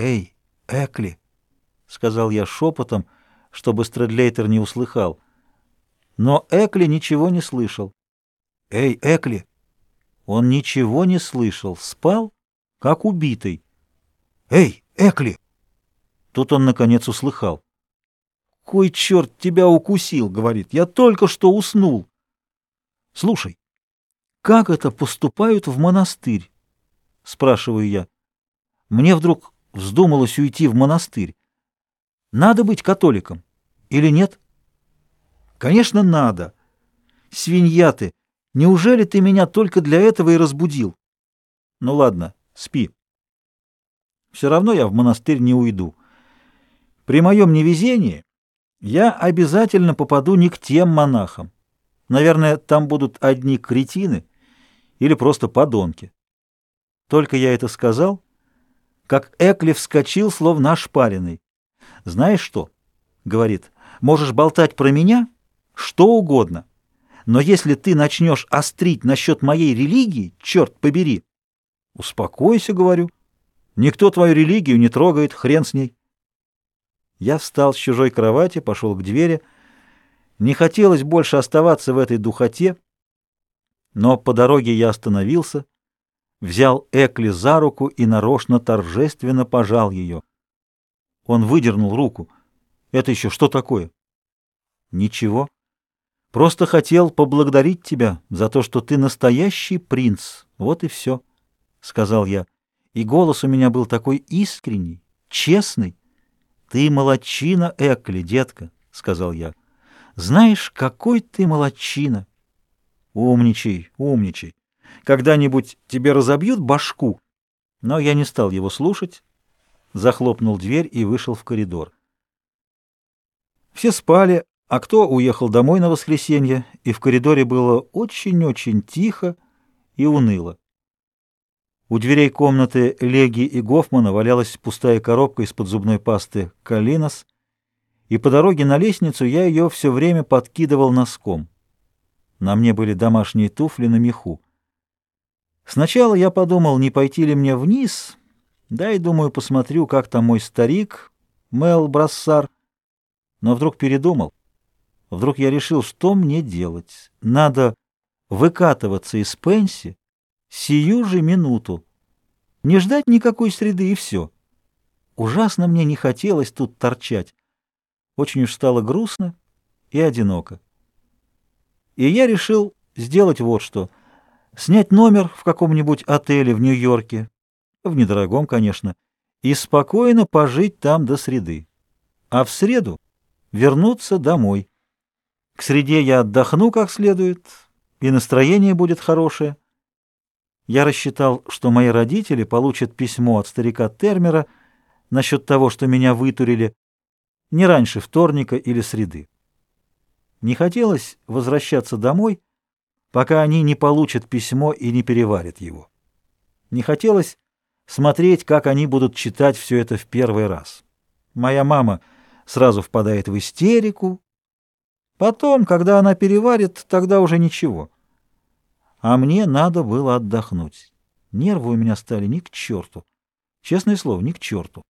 «Эй, Экли!» — сказал я шепотом, чтобы Стрэдлейтер не услыхал. Но Экли ничего не слышал. «Эй, Экли!» Он ничего не слышал, спал, как убитый. «Эй, Экли!» Тут он, наконец, услыхал. «Кой черт тебя укусил?» — говорит. «Я только что уснул». «Слушай, как это поступают в монастырь?» — спрашиваю я. Мне вдруг вздумалось уйти в монастырь. Надо быть католиком или нет? Конечно, надо. Свинья ты, неужели ты меня только для этого и разбудил? Ну ладно, спи. Все равно я в монастырь не уйду. При моем невезении я обязательно попаду не к тем монахам. Наверное, там будут одни кретины или просто подонки. Только я это сказал, как Экли вскочил, словно ошпаренный. «Знаешь что?» — говорит. «Можешь болтать про меня что угодно, но если ты начнешь острить насчет моей религии, черт побери!» «Успокойся», — говорю. «Никто твою религию не трогает, хрен с ней». Я встал с чужой кровати, пошел к двери. Не хотелось больше оставаться в этой духоте, но по дороге я остановился, взял Экли за руку и нарочно торжественно пожал ее. Он выдернул руку. «Это еще что такое?» «Ничего. Просто хотел поблагодарить тебя за то, что ты настоящий принц. Вот и все», — сказал я. И голос у меня был такой искренний, честный. «Ты молодчина, Экли, детка», — сказал я. «Знаешь, какой ты молодчина!» «Умничай, умничай. Когда-нибудь тебе разобьют башку?» Но я не стал его слушать, захлопнул дверь и вышел в коридор. Все спали, а кто уехал домой на воскресенье, и в коридоре было очень-очень тихо и уныло. У дверей комнаты Леги и Гофмана валялась пустая коробка из-под зубной пасты «Калинос», и по дороге на лестницу я ее все время подкидывал носком. На мне были домашние туфли на меху. Сначала я подумал, не пойти ли мне вниз, да и, думаю, посмотрю, как там мой старик, Мел Брассар, но вдруг передумал. Вдруг я решил, что мне делать. Надо выкатываться из пенси сию же минуту. Не ждать никакой среды и все. Ужасно мне не хотелось тут торчать. Очень уж стало грустно и одиноко. И я решил сделать вот что. Снять номер в каком-нибудь отеле в Нью-Йорке, в недорогом, конечно, и спокойно пожить там до среды. А в среду вернуться домой. К среде я отдохну как следует, и настроение будет хорошее. Я рассчитал, что мои родители получат письмо от старика Термера насчет того, что меня вытурили, не раньше вторника или среды. Не хотелось возвращаться домой, пока они не получат письмо и не переварят его. Не хотелось смотреть, как они будут читать все это в первый раз. Моя мама сразу впадает в истерику. Потом, когда она переварит, тогда уже ничего. А мне надо было отдохнуть. Нервы у меня стали ни к черту. Честное слово, ни к черту.